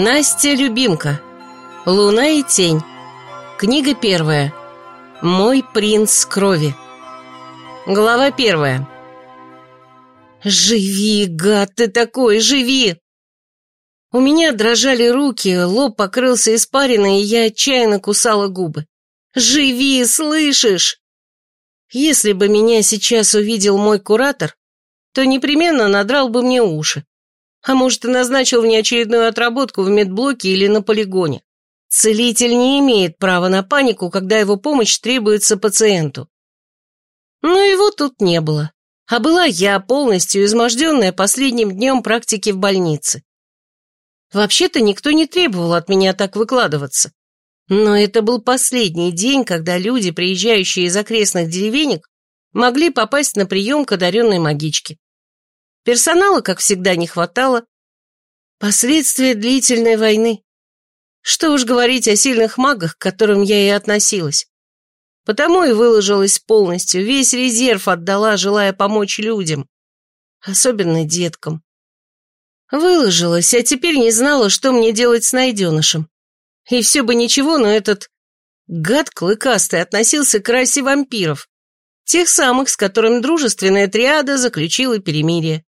Настя Любимка. Луна и тень. Книга первая. Мой принц крови. Глава первая. «Живи, гад ты такой, живи!» У меня дрожали руки, лоб покрылся испариной, и я отчаянно кусала губы. «Живи, слышишь?» Если бы меня сейчас увидел мой куратор, то непременно надрал бы мне уши. А может, и назначил внеочередную отработку в медблоке или на полигоне. Целитель не имеет права на панику, когда его помощь требуется пациенту. Но его тут не было. А была я, полностью изможденная последним днем практики в больнице. Вообще-то никто не требовал от меня так выкладываться. Но это был последний день, когда люди, приезжающие из окрестных деревенек, могли попасть на прием к одаренной магичке. Персонала, как всегда, не хватало. Последствия длительной войны. Что уж говорить о сильных магах, к которым я и относилась. Потому и выложилась полностью, весь резерв отдала, желая помочь людям. Особенно деткам. Выложилась, а теперь не знала, что мне делать с найденышем. И все бы ничего, но этот гад клыкастый относился к расе вампиров. Тех самых, с которым дружественная триада заключила перемирие.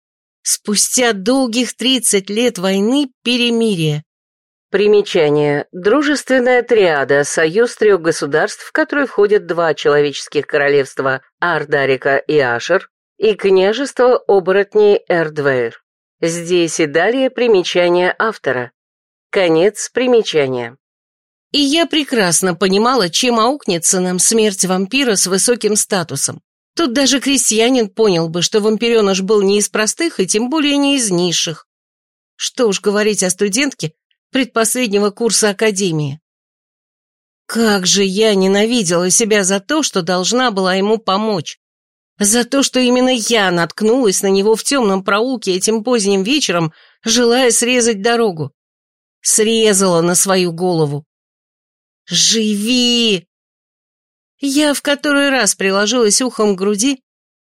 Спустя долгих 30 лет войны перемирие. Примечание. Дружественная триада – союз трех государств, в который входят два человеческих королевства – Ардарика и Ашер, и княжество оборотней Эрдвейр. Здесь и далее примечание автора. Конец примечания. И я прекрасно понимала, чем аукнется нам смерть вампира с высоким статусом. Тут даже крестьянин понял бы, что вампиреныш был не из простых и тем более не из низших. Что уж говорить о студентке предпоследнего курса академии. Как же я ненавидела себя за то, что должна была ему помочь. За то, что именно я наткнулась на него в темном проулке этим поздним вечером, желая срезать дорогу. Срезала на свою голову. «Живи!» Я в который раз приложилась ухом к груди,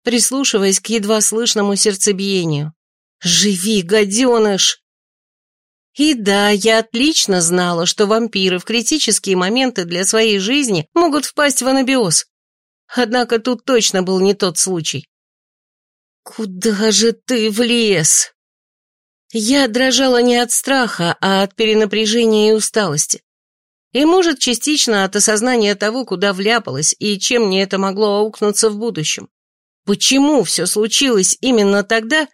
прислушиваясь к едва слышному сердцебиению. «Живи, гаденыш!» И да, я отлично знала, что вампиры в критические моменты для своей жизни могут впасть в анабиоз. Однако тут точно был не тот случай. «Куда же ты влез?» Я дрожала не от страха, а от перенапряжения и усталости. И, может, частично от осознания того, куда вляпалась и чем мне это могло аукнуться в будущем. Почему все случилось именно тогда,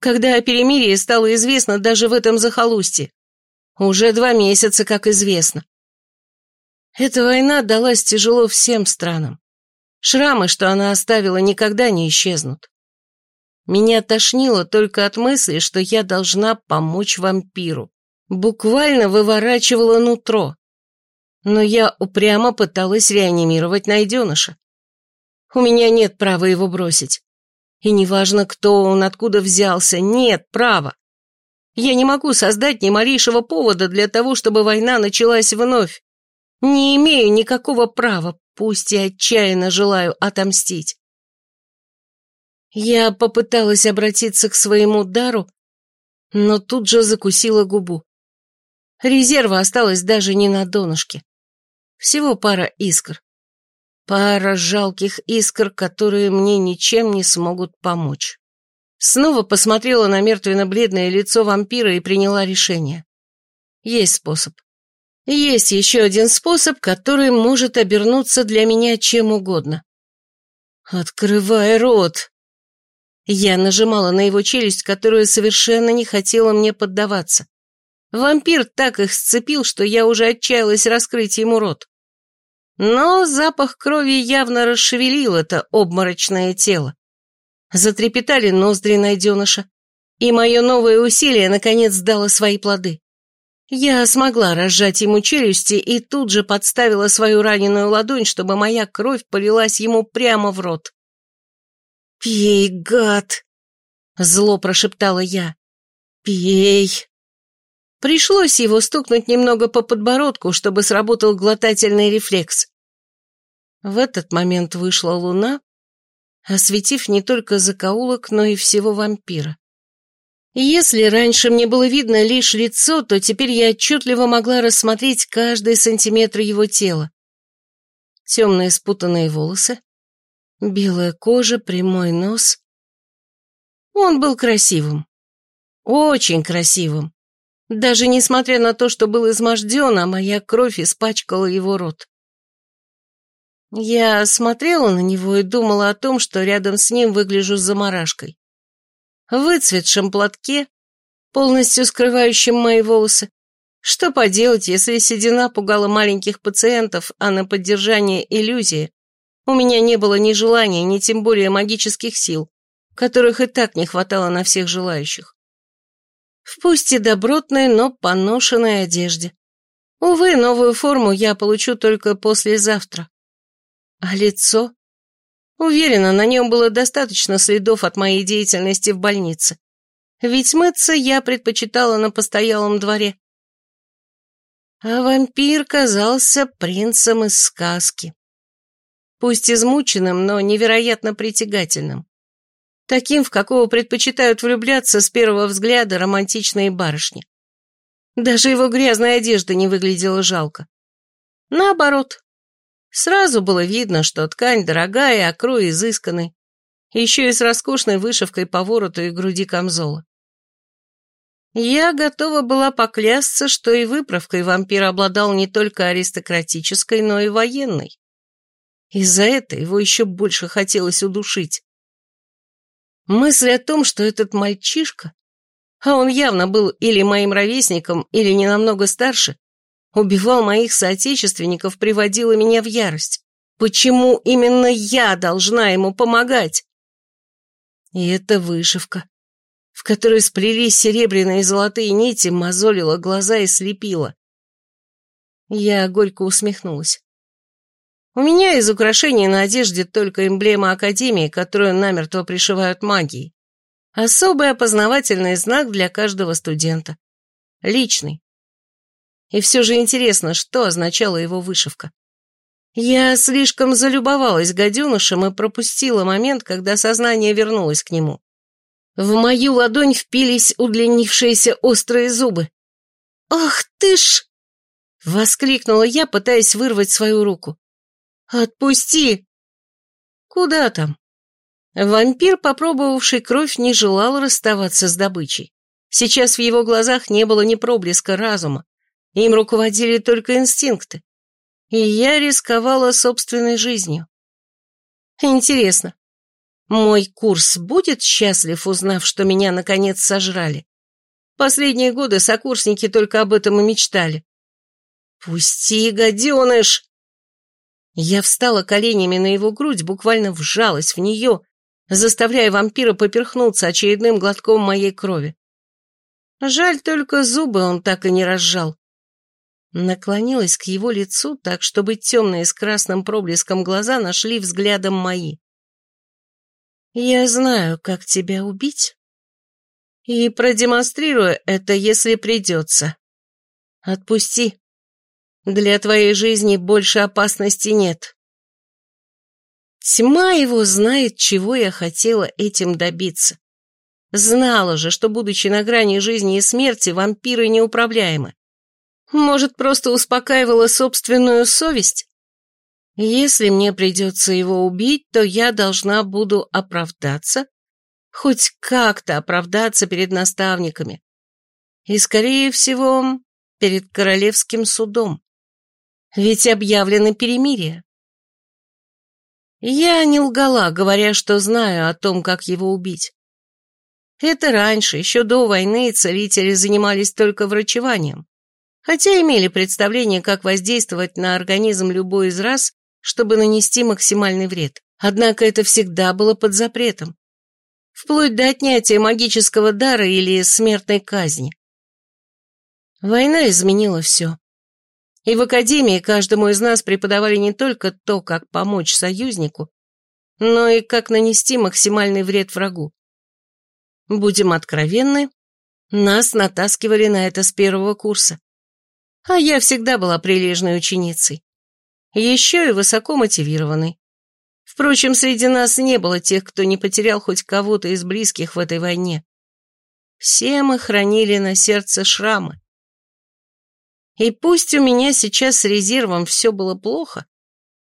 когда о перемирии стало известно даже в этом захолустье? Уже два месяца, как известно. Эта война далась тяжело всем странам. Шрамы, что она оставила, никогда не исчезнут. Меня тошнило только от мысли, что я должна помочь вампиру. Буквально выворачивала нутро но я упрямо пыталась реанимировать найденыша. У меня нет права его бросить. И неважно, кто он, откуда взялся, нет права. Я не могу создать ни малейшего повода для того, чтобы война началась вновь. Не имею никакого права, пусть и отчаянно желаю отомстить. Я попыталась обратиться к своему дару, но тут же закусила губу. Резерва осталось даже не на донышке. Всего пара искр. Пара жалких искр, которые мне ничем не смогут помочь. Снова посмотрела на мертвенно-бледное лицо вампира и приняла решение. Есть способ. Есть еще один способ, который может обернуться для меня чем угодно. «Открывай рот!» Я нажимала на его челюсть, которая совершенно не хотела мне поддаваться. Вампир так их сцепил, что я уже отчаялась раскрыть ему рот. Но запах крови явно расшевелил это обморочное тело. Затрепетали ноздри найденыша, и мое новое усилие наконец дало свои плоды. Я смогла разжать ему челюсти и тут же подставила свою раненую ладонь, чтобы моя кровь полилась ему прямо в рот. «Пей, гад!» — зло прошептала я. «Пей!» Пришлось его стукнуть немного по подбородку, чтобы сработал глотательный рефлекс. В этот момент вышла луна, осветив не только закоулок, но и всего вампира. Если раньше мне было видно лишь лицо, то теперь я отчетливо могла рассмотреть каждый сантиметр его тела. Темные спутанные волосы, белая кожа, прямой нос. Он был красивым. Очень красивым. Даже несмотря на то, что был изможден, а моя кровь испачкала его рот. Я смотрела на него и думала о том, что рядом с ним выгляжу заморашкой. В выцветшем платке, полностью скрывающем мои волосы. Что поделать, если седина пугала маленьких пациентов, а на поддержание иллюзии у меня не было ни желания, ни тем более магических сил, которых и так не хватало на всех желающих. В пусть и добротной, но поношенной одежде. Увы, новую форму я получу только послезавтра. А лицо? Уверена, на нем было достаточно следов от моей деятельности в больнице. Ведь мыться я предпочитала на постоялом дворе. А вампир казался принцем из сказки. Пусть измученным, но невероятно притягательным. Таким, в какого предпочитают влюбляться с первого взгляда романтичные барышни. Даже его грязная одежда не выглядела жалко. Наоборот, Сразу было видно, что ткань дорогая, а крой изысканный. Еще и с роскошной вышивкой по вороту и груди камзола. Я готова была поклясться, что и выправкой вампир обладал не только аристократической, но и военной. Из-за этого его еще больше хотелось удушить. Мысль о том, что этот мальчишка, а он явно был или моим ровесником, или не намного старше, убивал моих соотечественников, приводила меня в ярость. Почему именно я должна ему помогать? И эта вышивка, в которой сплелись серебряные и золотые нити, мозолила глаза и слепила. Я горько усмехнулась. У меня из украшений на одежде только эмблема Академии, которую намертво пришивают магией. Особый опознавательный знак для каждого студента. Личный. И все же интересно, что означала его вышивка. Я слишком залюбовалась гаденышем и пропустила момент, когда сознание вернулось к нему. В мою ладонь впились удлинившиеся острые зубы. «Ах ты ж!» — воскликнула я, пытаясь вырвать свою руку. «Отпусти!» «Куда там?» Вампир, попробовавший кровь, не желал расставаться с добычей. Сейчас в его глазах не было ни проблеска разума, им руководили только инстинкты. И я рисковала собственной жизнью. Интересно, мой курс будет счастлив, узнав, что меня наконец сожрали? Последние годы сокурсники только об этом и мечтали. «Пусти, гаденыш!» Я встала коленями на его грудь, буквально вжалась в нее, заставляя вампира поперхнуться очередным глотком моей крови. Жаль, только зубы он так и не разжал. Наклонилась к его лицу так, чтобы темные с красным проблеском глаза нашли взглядом мои. «Я знаю, как тебя убить, и продемонстрирую это, если придется. Отпусти. Для твоей жизни больше опасности нет». Тьма его знает, чего я хотела этим добиться. Знала же, что, будучи на грани жизни и смерти, вампиры неуправляемы. Может, просто успокаивала собственную совесть? Если мне придется его убить, то я должна буду оправдаться, хоть как-то оправдаться перед наставниками. И, скорее всего, перед королевским судом. Ведь объявлено перемирие. Я не лгала, говоря, что знаю о том, как его убить. Это раньше, еще до войны, целители занимались только врачеванием хотя имели представление, как воздействовать на организм любой из раз, чтобы нанести максимальный вред. Однако это всегда было под запретом. Вплоть до отнятия магического дара или смертной казни. Война изменила все. И в академии каждому из нас преподавали не только то, как помочь союзнику, но и как нанести максимальный вред врагу. Будем откровенны, нас натаскивали на это с первого курса. А я всегда была прилежной ученицей. Еще и высоко мотивированной. Впрочем, среди нас не было тех, кто не потерял хоть кого-то из близких в этой войне. Все мы хранили на сердце шрамы. И пусть у меня сейчас с резервом все было плохо,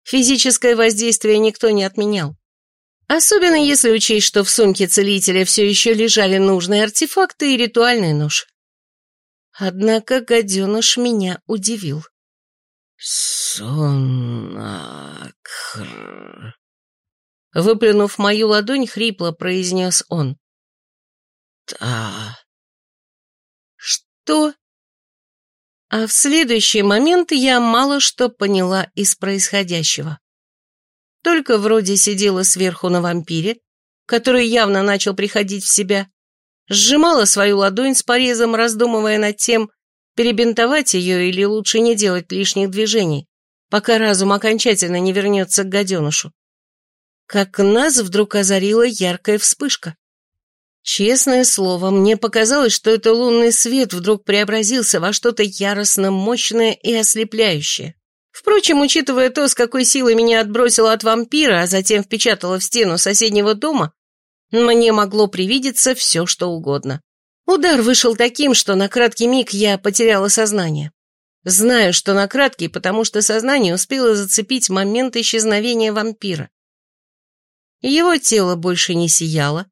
физическое воздействие никто не отменял. Особенно если учесть, что в сумке целителя все еще лежали нужные артефакты и ритуальный нож. Однако гаденыш меня удивил. «Сонакр...» Выплюнув мою ладонь, хрипло произнес он. «Да...» «Что?» А в следующий момент я мало что поняла из происходящего. Только вроде сидела сверху на вампире, который явно начал приходить в себя, сжимала свою ладонь с порезом, раздумывая над тем, перебинтовать ее или лучше не делать лишних движений, пока разум окончательно не вернется к гаденышу. Как нас вдруг озарила яркая вспышка. Честное слово, мне показалось, что это лунный свет вдруг преобразился во что-то яростно мощное и ослепляющее. Впрочем, учитывая то, с какой силой меня отбросило от вампира, а затем впечатало в стену соседнего дома, мне могло привидеться все, что угодно. Удар вышел таким, что на краткий миг я потеряла сознание. Знаю, что на краткий, потому что сознание успело зацепить момент исчезновения вампира. Его тело больше не сияло,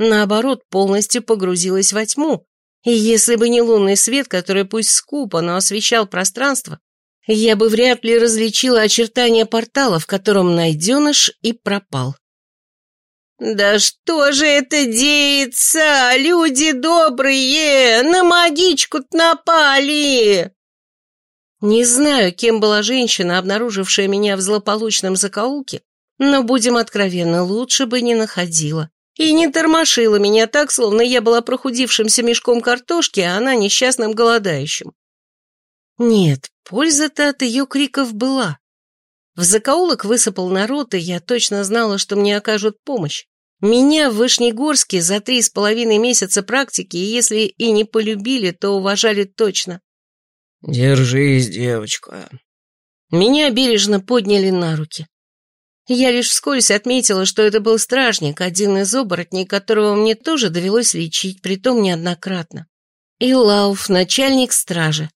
наоборот, полностью погрузилось во тьму, и если бы не лунный свет, который пусть скупо, но освещал пространство, я бы вряд ли различила очертания портала, в котором найденыш и пропал. «Да что же это деется? Люди добрые! На магичку напали!» Не знаю, кем была женщина, обнаружившая меня в злополучном закоулке, но, будем откровенны, лучше бы не находила. И не тормошила меня так, словно я была прохудившимся мешком картошки, а она несчастным голодающим. Нет, польза-то от ее криков была. В закоулок высыпал народ, и я точно знала, что мне окажут помощь. Меня в Вышнегорске за три с половиной месяца практики, если и не полюбили, то уважали точно. «Держись, девочка». Меня бережно подняли на руки. Я лишь вскользь отметила, что это был стражник, один из оборотней, которого мне тоже довелось лечить, притом неоднократно. И Лауф, начальник стражи.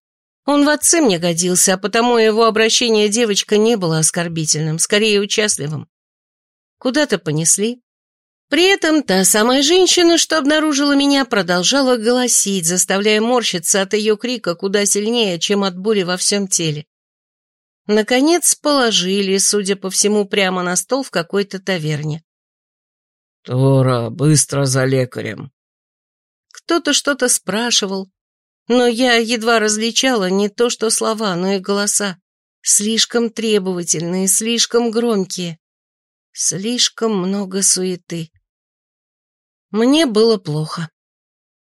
Он в отцы мне годился, а потому его обращение девочка не было оскорбительным, скорее участливым. Куда-то понесли. При этом та самая женщина, что обнаружила меня, продолжала голосить, заставляя морщиться от ее крика куда сильнее, чем от боли во всем теле. Наконец положили, судя по всему, прямо на стол в какой-то таверне. «Тора, быстро за лекарем!» Кто-то что-то спрашивал, но я едва различала не то что слова, но и голоса. Слишком требовательные, слишком громкие. Слишком много суеты. Мне было плохо.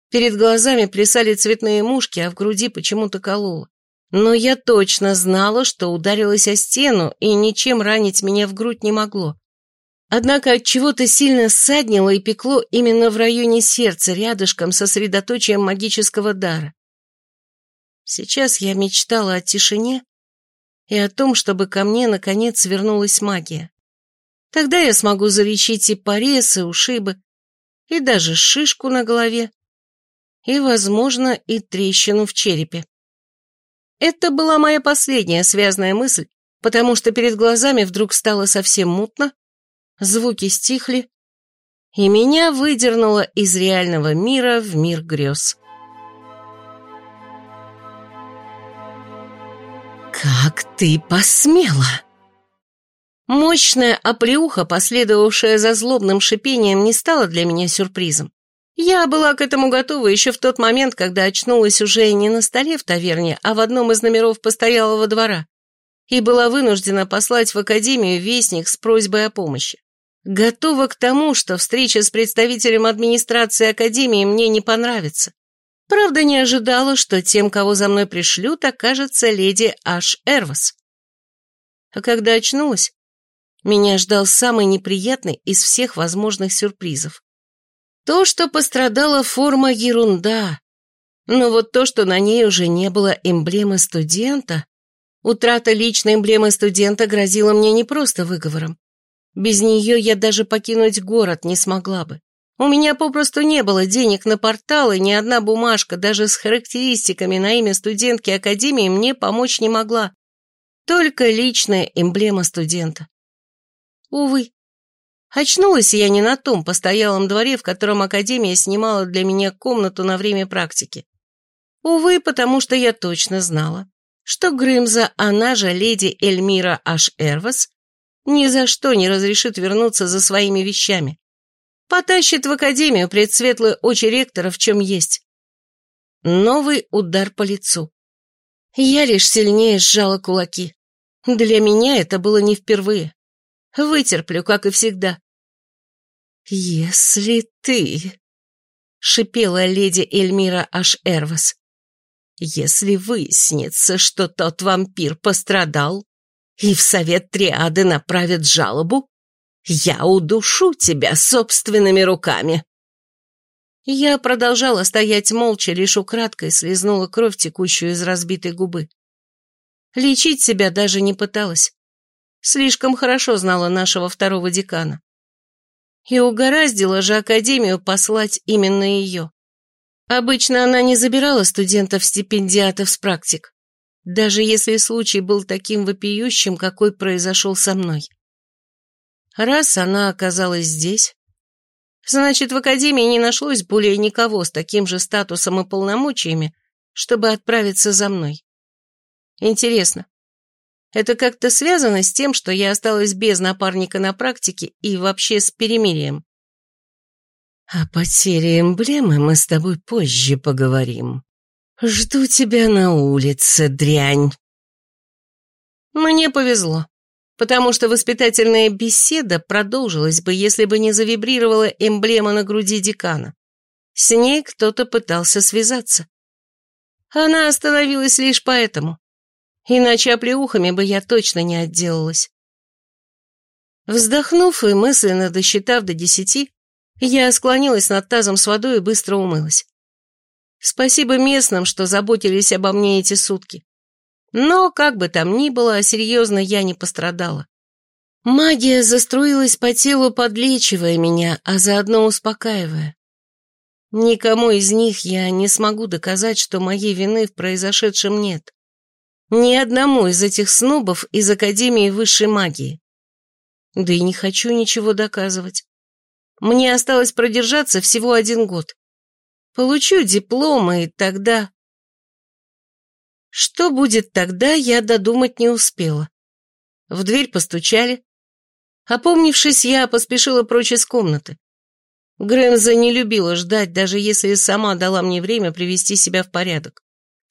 Перед глазами плясали цветные мушки, а в груди почему-то кололо. Но я точно знала, что ударилась о стену, и ничем ранить меня в грудь не могло. Однако от чего-то сильно ссаднило и пекло именно в районе сердца, рядышком со средоточием магического дара. Сейчас я мечтала о тишине и о том, чтобы ко мне наконец вернулась магия. Тогда я смогу залечить и порез, и ушибы, и даже шишку на голове, и, возможно, и трещину в черепе. Это была моя последняя связная мысль, потому что перед глазами вдруг стало совсем мутно, звуки стихли, и меня выдернуло из реального мира в мир грез. «Как ты посмела!» Мощная оплеуха, последовавшая за злобным шипением, не стала для меня сюрпризом. Я была к этому готова еще в тот момент, когда очнулась уже не на столе в таверне, а в одном из номеров постоялого двора, и была вынуждена послать в академию вестник с просьбой о помощи. Готова к тому, что встреча с представителем администрации академии мне не понравится. Правда, не ожидала, что тем, кого за мной пришлют, окажется леди Аш Эрвас. А когда очнулась, меня ждал самый неприятный из всех возможных сюрпризов. То, что пострадала форма, ерунда. Но вот то, что на ней уже не было эмблемы студента, утрата личной эмблемы студента грозила мне не просто выговором. Без нее я даже покинуть город не смогла бы. У меня попросту не было денег на портал, и ни одна бумажка, даже с характеристиками на имя студентки Академии, мне помочь не могла. Только личная эмблема студента. Увы. Очнулась я не на том постоялом дворе, в котором Академия снимала для меня комнату на время практики. Увы, потому что я точно знала, что Грымза, она же леди Эльмира Аш-Эрвас, ни за что не разрешит вернуться за своими вещами. Потащит в академию предсветлые очи ректора, в чем есть. Новый удар по лицу. Я лишь сильнее сжала кулаки. Для меня это было не впервые. Вытерплю, как и всегда. «Если ты...» — шипела леди Эльмира Аш-Эрвас. «Если выяснится, что тот вампир пострадал, и в совет триады направят жалобу, я удушу тебя собственными руками». Я продолжала стоять молча, лишь украдкой слезнула кровь, текущую из разбитой губы. Лечить себя даже не пыталась. Слишком хорошо знала нашего второго декана. И угораздило же Академию послать именно ее. Обычно она не забирала студентов-стипендиатов с практик, даже если случай был таким вопиющим, какой произошел со мной. Раз она оказалась здесь, значит, в Академии не нашлось более никого с таким же статусом и полномочиями, чтобы отправиться за мной. Интересно, это как-то связано с тем, что я осталась без напарника на практике и вообще с перемирием? О потере эмблемы мы с тобой позже поговорим. Жду тебя на улице, дрянь. Мне повезло потому что воспитательная беседа продолжилась бы, если бы не завибрировала эмблема на груди декана. С ней кто-то пытался связаться. Она остановилась лишь поэтому. Иначе оплеухами бы я точно не отделалась. Вздохнув и мысленно досчитав до десяти, я склонилась над тазом с водой и быстро умылась. Спасибо местным, что заботились обо мне эти сутки. Но, как бы там ни было, серьезно я не пострадала. Магия заструилась по телу, подлечивая меня, а заодно успокаивая. Никому из них я не смогу доказать, что моей вины в произошедшем нет. Ни одному из этих снобов из Академии высшей магии. Да и не хочу ничего доказывать. Мне осталось продержаться всего один год. Получу диплом, и тогда... Что будет тогда, я додумать не успела. В дверь постучали. Опомнившись, я поспешила прочь из комнаты. Гренза не любила ждать, даже если сама дала мне время привести себя в порядок.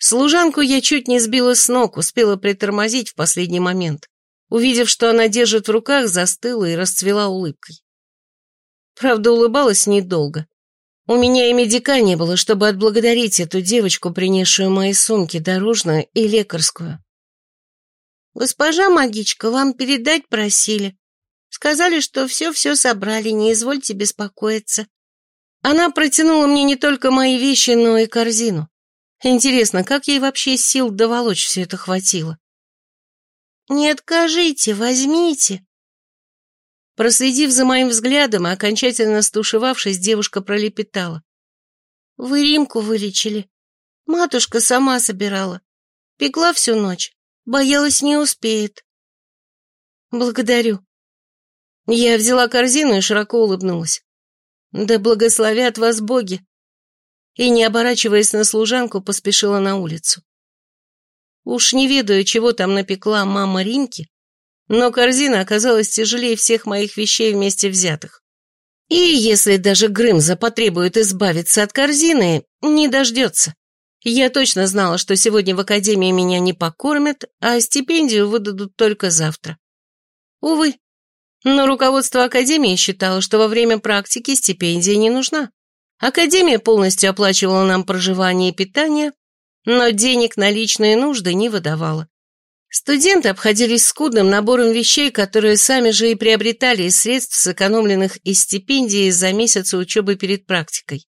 Служанку я чуть не сбила с ног, успела притормозить в последний момент. Увидев, что она держит в руках, застыла и расцвела улыбкой. Правда, улыбалась недолго. У меня и медика не было, чтобы отблагодарить эту девочку, принесшую мои сумки, дорожную и лекарскую. «Госпожа магичка, вам передать просили. Сказали, что все-все собрали, не извольте беспокоиться». Она протянула мне не только мои вещи, но и корзину. Интересно, как ей вообще сил доволочь все это хватило? «Не откажите, возьмите», Проследив за моим взглядом и окончательно стушевавшись, девушка пролепетала. «Вы Римку вылечили. Матушка сама собирала. Пекла всю ночь. Боялась, не успеет». «Благодарю». Я взяла корзину и широко улыбнулась. «Да благословят вас боги!» И, не оборачиваясь на служанку, поспешила на улицу. Уж не ведаю, чего там напекла мама Римки, но корзина оказалась тяжелее всех моих вещей вместе взятых. И если даже Грымза потребует избавиться от корзины, не дождется. Я точно знала, что сегодня в академии меня не покормят, а стипендию выдадут только завтра. Увы, но руководство академии считало, что во время практики стипендия не нужна. Академия полностью оплачивала нам проживание и питание, но денег на личные нужды не выдавала. Студенты обходились скудным набором вещей, которые сами же и приобретали из средств, сэкономленных из стипендии за месяцы учебы перед практикой.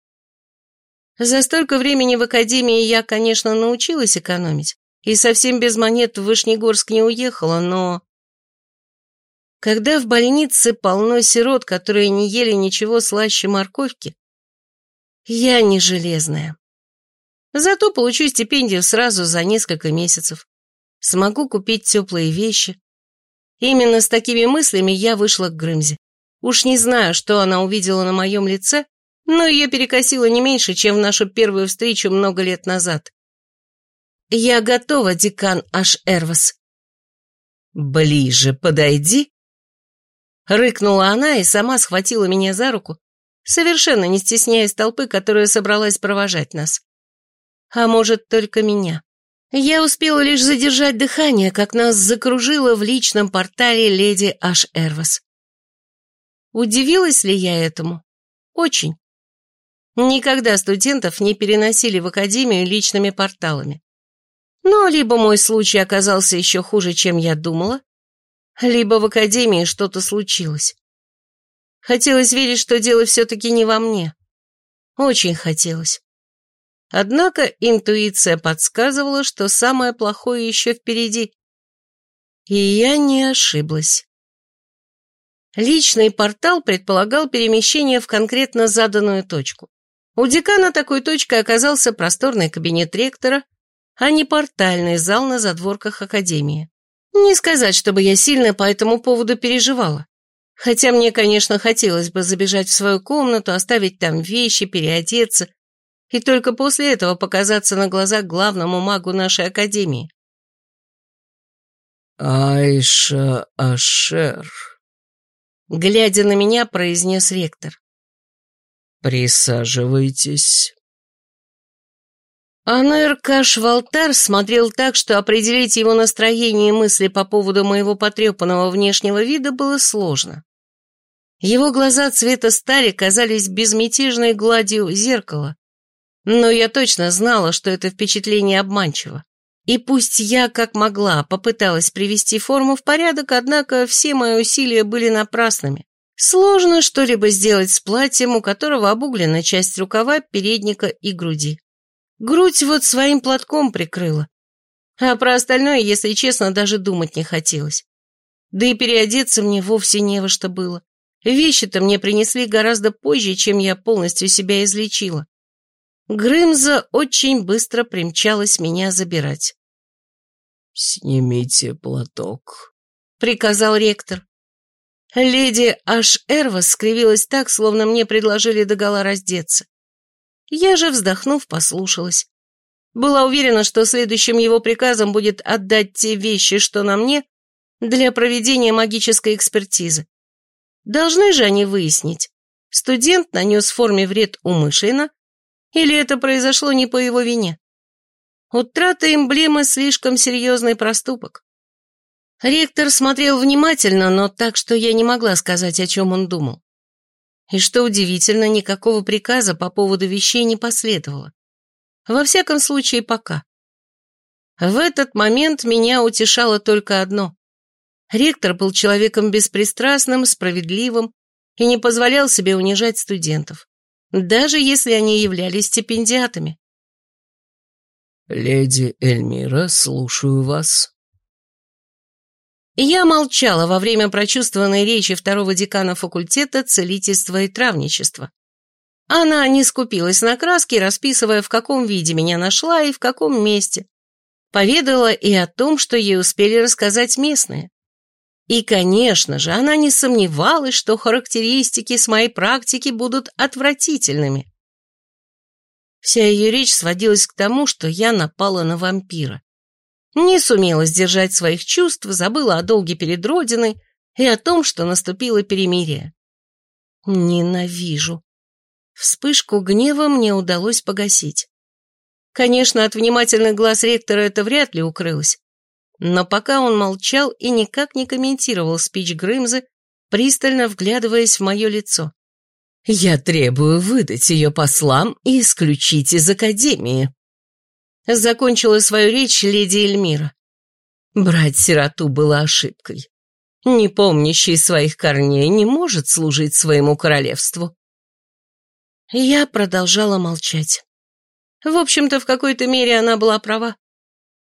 За столько времени в академии я, конечно, научилась экономить, и совсем без монет в Вышнегорск не уехала, но... Когда в больнице полно сирот, которые не ели ничего слаще морковки, я не железная. Зато получу стипендию сразу за несколько месяцев. Смогу купить теплые вещи. Именно с такими мыслями я вышла к Грымзе. Уж не знаю, что она увидела на моем лице, но ее перекосило не меньше, чем в нашу первую встречу много лет назад. «Я готова, декан Аш Эрвас». «Ближе подойди», — рыкнула она и сама схватила меня за руку, совершенно не стесняясь толпы, которая собралась провожать нас. А может, только меня. Я успела лишь задержать дыхание, как нас закружило в личном портале леди Аш Эрвас. Удивилась ли я этому? Очень. Никогда студентов не переносили в академию личными порталами. Но либо мой случай оказался еще хуже, чем я думала, либо в академии что-то случилось. Хотелось верить, что дело все-таки не во мне. Очень хотелось. Однако интуиция подсказывала, что самое плохое еще впереди. И я не ошиблась. Личный портал предполагал перемещение в конкретно заданную точку. У декана такой точкой оказался просторный кабинет ректора, а не портальный зал на задворках академии. Не сказать, чтобы я сильно по этому поводу переживала. Хотя мне, конечно, хотелось бы забежать в свою комнату, оставить там вещи, переодеться, и только после этого показаться на глаза главному магу нашей академии. «Айша Ашер», — глядя на меня, произнес ректор. «Присаживайтесь». Анер Каш Валтар смотрел так, что определить его настроение и мысли по поводу моего потрепанного внешнего вида было сложно. Его глаза цвета стали казались безмятежной гладью зеркала, но я точно знала, что это впечатление обманчиво. И пусть я, как могла, попыталась привести форму в порядок, однако все мои усилия были напрасными. Сложно что-либо сделать с платьем, у которого обуглена часть рукава, передника и груди. Грудь вот своим платком прикрыла. А про остальное, если честно, даже думать не хотелось. Да и переодеться мне вовсе не во что было. Вещи-то мне принесли гораздо позже, чем я полностью себя излечила. Грымза очень быстро примчалась меня забирать. «Снимите платок», — приказал ректор. Леди Аш Эрвас скривилась так, словно мне предложили догола раздеться. Я же, вздохнув, послушалась. Была уверена, что следующим его приказом будет отдать те вещи, что на мне, для проведения магической экспертизы. Должны же они выяснить, студент нанес форме вред умышленно, или это произошло не по его вине. Утрата эмблемы слишком серьезный проступок. Ректор смотрел внимательно, но так, что я не могла сказать, о чем он думал. И что удивительно, никакого приказа по поводу вещей не последовало. Во всяком случае, пока. В этот момент меня утешало только одно. Ректор был человеком беспристрастным, справедливым и не позволял себе унижать студентов, даже если они являлись стипендиатами. «Леди Эльмира, слушаю вас», я молчала во время прочувствованной речи второго декана факультета целительства и травничества. Она не скупилась на краски, расписывая, в каком виде меня нашла и в каком месте. Поведала и о том, что ей успели рассказать местные. И, конечно же, она не сомневалась, что характеристики с моей практики будут отвратительными. Вся ее речь сводилась к тому, что я напала на вампира. Не сумела сдержать своих чувств, забыла о долге перед Родиной и о том, что наступило перемирие. Ненавижу. Вспышку гнева мне удалось погасить. Конечно, от внимательных глаз ректора это вряд ли укрылось. Но пока он молчал и никак не комментировал спич Грымзы, пристально вглядываясь в мое лицо. «Я требую выдать ее послам и исключить из Академии», Закончила свою речь леди Эльмира. Брать сироту было ошибкой. Не помнящий своих корней не может служить своему королевству. Я продолжала молчать. В общем-то, в какой-то мере она была права.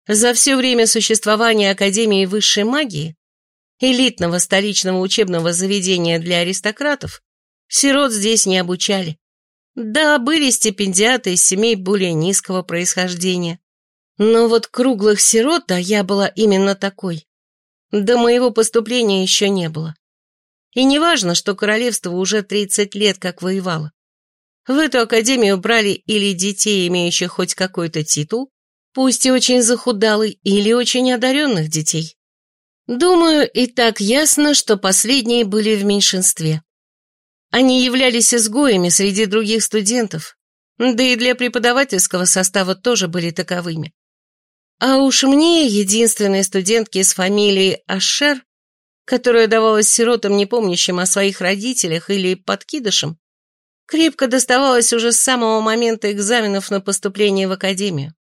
За все время существования Академии высшей магии элитного столичного учебного заведения для аристократов, сирот здесь не обучали. Да, были стипендиаты из семей более низкого происхождения. Но вот круглых сирот, а я была именно такой, до моего поступления еще не было. И не важно, что королевство уже 30 лет как воевало. В эту академию брали или детей, имеющих хоть какой-то титул, пусть и очень захудалый, или очень одаренных детей. Думаю, и так ясно, что последние были в меньшинстве. Они являлись изгоями среди других студентов, да и для преподавательского состава тоже были таковыми. А уж мне, единственной студентке с фамилией Ашер, которая давалась сиротам, не помнящим о своих родителях или подкидышам, крепко доставалась уже с самого момента экзаменов на поступление в академию.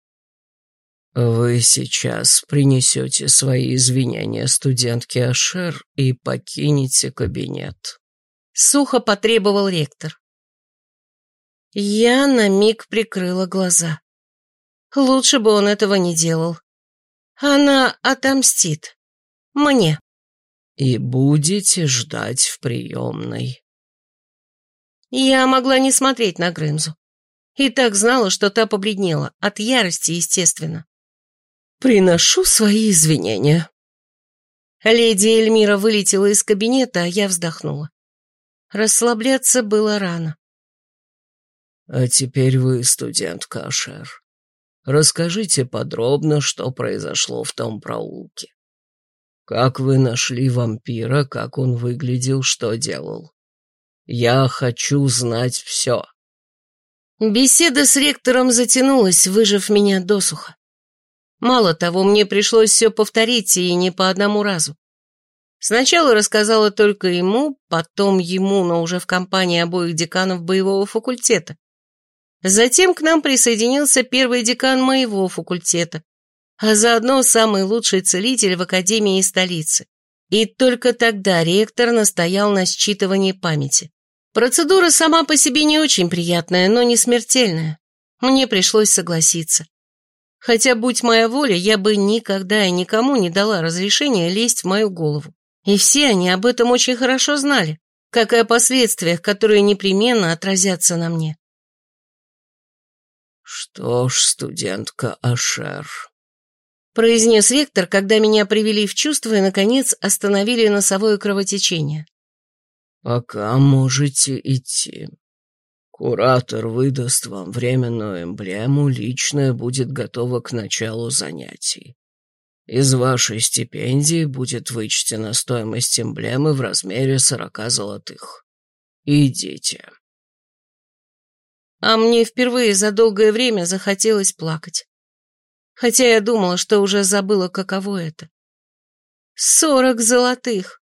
«Вы сейчас принесете свои извинения студентке Ашер и покинете кабинет», — сухо потребовал ректор. Я на миг прикрыла глаза. Лучше бы он этого не делал. Она отомстит. Мне. И будете ждать в приемной. Я могла не смотреть на Грымзу. И так знала, что та побледнела, от ярости, естественно. «Приношу свои извинения». Леди Эльмира вылетела из кабинета, а я вздохнула. Расслабляться было рано. «А теперь вы, студентка Ашер. Расскажите подробно, что произошло в том проулке. Как вы нашли вампира, как он выглядел, что делал? Я хочу знать все». Беседа с ректором затянулась, выжив меня досуха. Мало того, мне пришлось все повторить и не по одному разу. Сначала рассказала только ему, потом ему, но уже в компании обоих деканов боевого факультета. Затем к нам присоединился первый декан моего факультета, а заодно самый лучший целитель в академии и столице. И только тогда ректор настоял на считывании памяти. Процедура сама по себе не очень приятная, но не смертельная. Мне пришлось согласиться. Хотя, будь моя воля, я бы никогда и никому не дала разрешения лезть в мою голову. И все они об этом очень хорошо знали, как и о последствиях, которые непременно отразятся на мне. «Что ж, студентка Ашер», — произнес ректор, когда меня привели в чувство и, наконец, остановили носовое кровотечение. «Пока можете идти. Куратор выдаст вам временную эмблему, личная будет готова к началу занятий. Из вашей стипендии будет вычтена стоимость эмблемы в размере сорока золотых. Идите» а мне впервые за долгое время захотелось плакать. Хотя я думала, что уже забыла, каково это. Сорок золотых.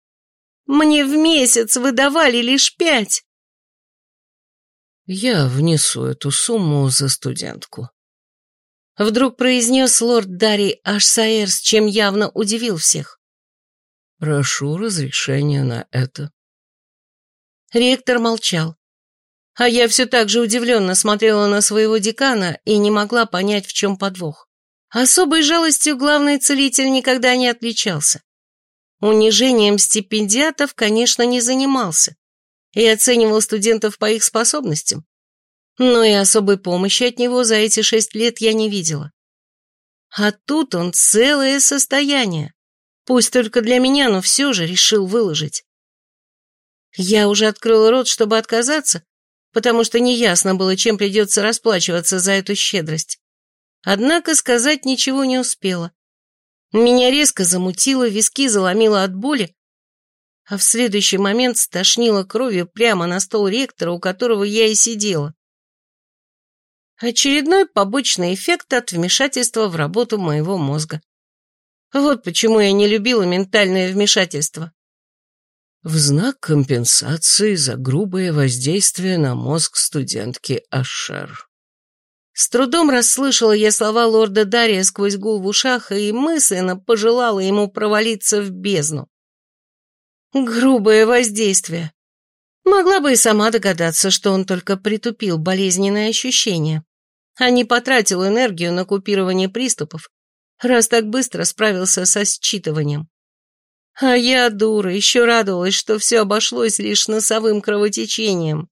Мне в месяц выдавали лишь пять. Я внесу эту сумму за студентку. Вдруг произнес лорд Дарий Ашсаэр, с чем явно удивил всех. Прошу разрешения на это. Ректор молчал. А я все так же удивленно смотрела на своего декана и не могла понять, в чем подвох. Особой жалостью главный целитель никогда не отличался. Унижением стипендиатов, конечно, не занимался и оценивал студентов по их способностям. Но и особой помощи от него за эти шесть лет я не видела. А тут он целое состояние. Пусть только для меня, но все же решил выложить. Я уже открыла рот, чтобы отказаться, потому что неясно было, чем придется расплачиваться за эту щедрость. Однако сказать ничего не успела. Меня резко замутило, виски заломило от боли, а в следующий момент стошнило кровью прямо на стол ректора, у которого я и сидела. Очередной побочный эффект от вмешательства в работу моего мозга. Вот почему я не любила ментальное вмешательство в знак компенсации за грубое воздействие на мозг студентки Ашер. С трудом расслышала я слова лорда Дария сквозь гул в ушах и мысленно пожелала ему провалиться в бездну. Грубое воздействие. Могла бы и сама догадаться, что он только притупил болезненные ощущения, а не потратил энергию на купирование приступов, раз так быстро справился со считыванием. А я, дура, еще радовалась, что все обошлось лишь носовым кровотечением.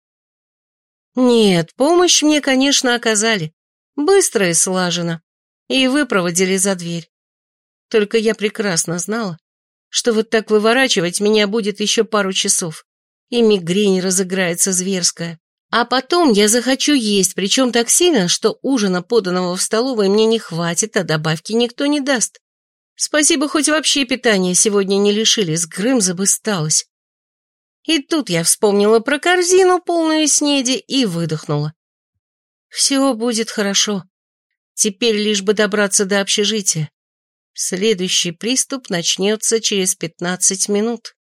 Нет, помощь мне, конечно, оказали. Быстро и слаженно. И выпроводили за дверь. Только я прекрасно знала, что вот так выворачивать меня будет еще пару часов. И мигрень разыграется зверская. А потом я захочу есть, причем так сильно, что ужина, поданного в столовой, мне не хватит, а добавки никто не даст. Спасибо, хоть вообще питания сегодня не лишили, с Грымза бы сталось. И тут я вспомнила про корзину, полную снеди, и выдохнула. Все будет хорошо. Теперь лишь бы добраться до общежития. Следующий приступ начнется через пятнадцать минут.